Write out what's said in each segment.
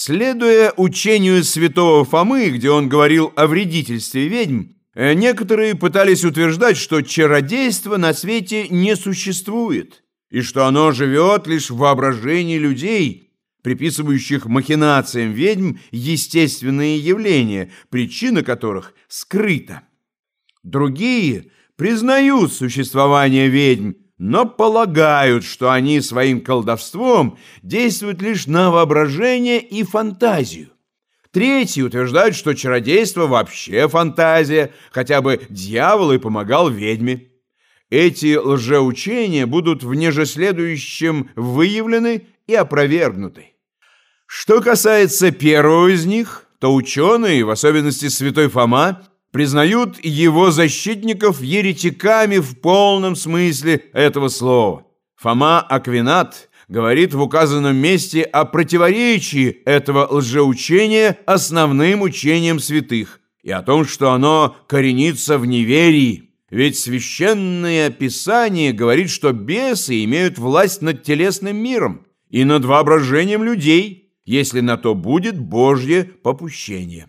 Следуя учению святого Фомы, где он говорил о вредительстве ведьм, э, некоторые пытались утверждать, что чародейство на свете не существует, и что оно живет лишь в воображении людей, приписывающих махинациям ведьм естественные явления, причина которых скрыта. Другие признают существование ведьм, но полагают, что они своим колдовством действуют лишь на воображение и фантазию. Третьи утверждают, что чародейство вообще фантазия, хотя бы дьявол и помогал ведьме. Эти лжеучения будут в ниже следующем выявлены и опровергнуты. Что касается первого из них, то ученые, в особенности святой Фома, признают его защитников еретиками в полном смысле этого слова. Фома Аквинат говорит в указанном месте о противоречии этого лжеучения основным учением святых и о том, что оно коренится в неверии. Ведь священное писание говорит, что бесы имеют власть над телесным миром и над воображением людей, если на то будет Божье попущение.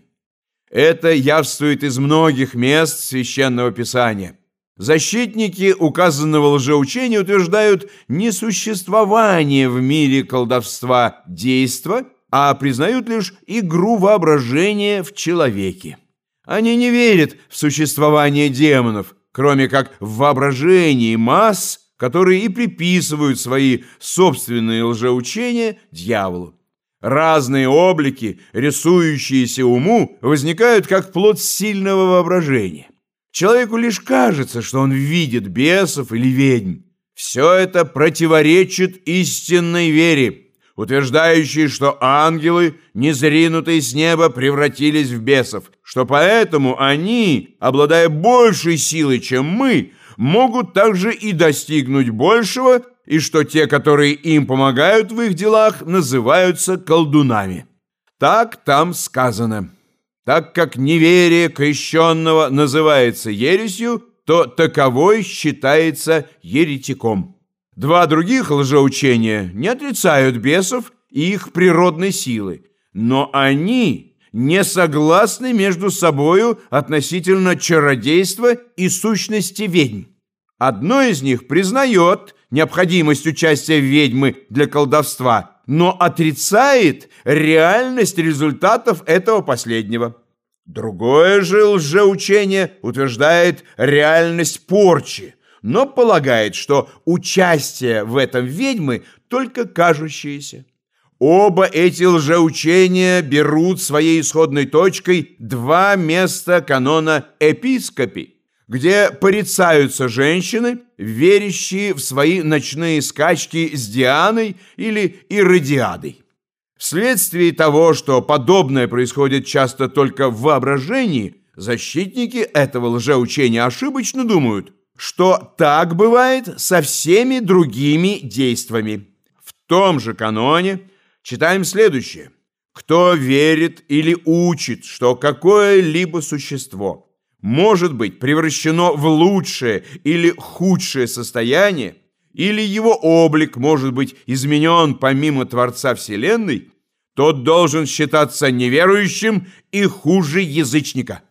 Это явствует из многих мест Священного Писания. Защитники указанного лжеучения утверждают несуществование в мире колдовства действа, а признают лишь игру воображения в человеке. Они не верят в существование демонов, кроме как в воображении масс, которые и приписывают свои собственные лжеучения дьяволу. Разные облики, рисующиеся уму, возникают как плод сильного воображения. Человеку лишь кажется, что он видит бесов или ведьм. Все это противоречит истинной вере, утверждающей, что ангелы, незринутые с неба, превратились в бесов, что поэтому они, обладая большей силой, чем мы, могут также и достигнуть большего, и что те, которые им помогают в их делах, называются колдунами. Так там сказано. Так как неверие крещенного называется ересью, то таковой считается еретиком. Два других лжеучения не отрицают бесов и их природной силы, но они не согласны между собою относительно чародейства и сущности ведьм. Одно из них признает необходимость участия ведьмы для колдовства, но отрицает реальность результатов этого последнего. Другое же лжеучение утверждает реальность порчи, но полагает, что участие в этом ведьмы только кажущееся. Оба эти лжеучения берут своей исходной точкой два места канона епископи где порицаются женщины, верящие в свои ночные скачки с Дианой или Иродиадой. Вследствие того, что подобное происходит часто только в воображении, защитники этого лжеучения ошибочно думают, что так бывает со всеми другими действиями. В том же каноне читаем следующее. Кто верит или учит, что какое-либо существо – может быть превращено в лучшее или худшее состояние, или его облик может быть изменен помимо Творца Вселенной, тот должен считаться неверующим и хуже язычника.